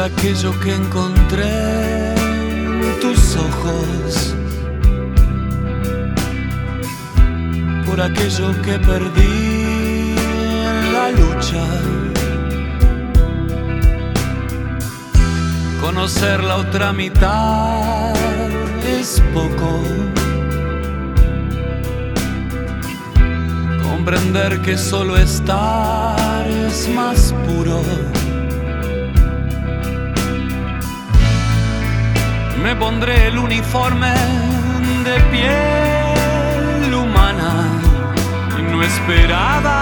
aquello que encontré en tus ojos, por aquello que perdí en la lucha. Conocer la otra mitad es poco. Comprender que solo estar es más puro. Me pondré el uniforme de piel humana no esperaba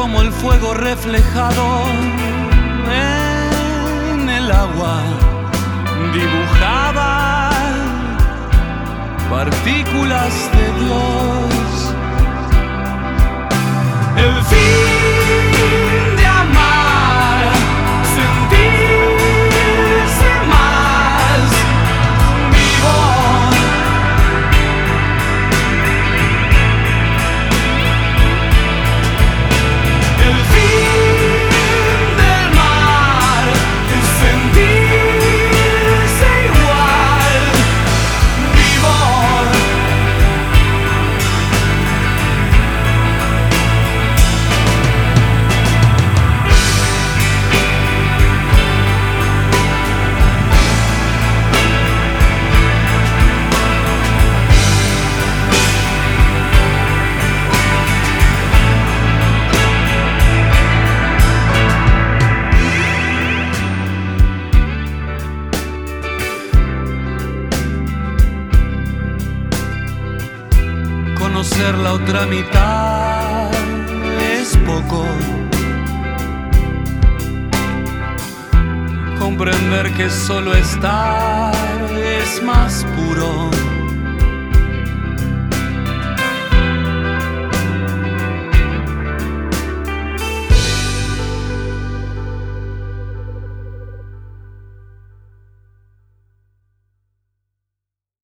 como el fuego reflejado en el agua dibujaba partículas de Dios. El fin Conocer la otra mitad es poco. Comprender que solo estar es más puro.